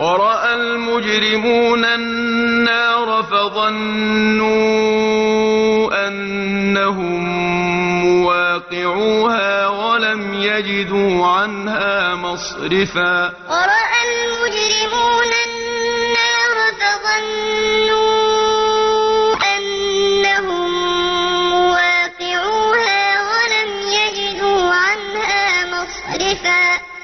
ورأى المجرمون النار فظنوا أنهم مواقعوها ولم يجدوا عنها مصرفا. ورأى المجرمون النار فظنوا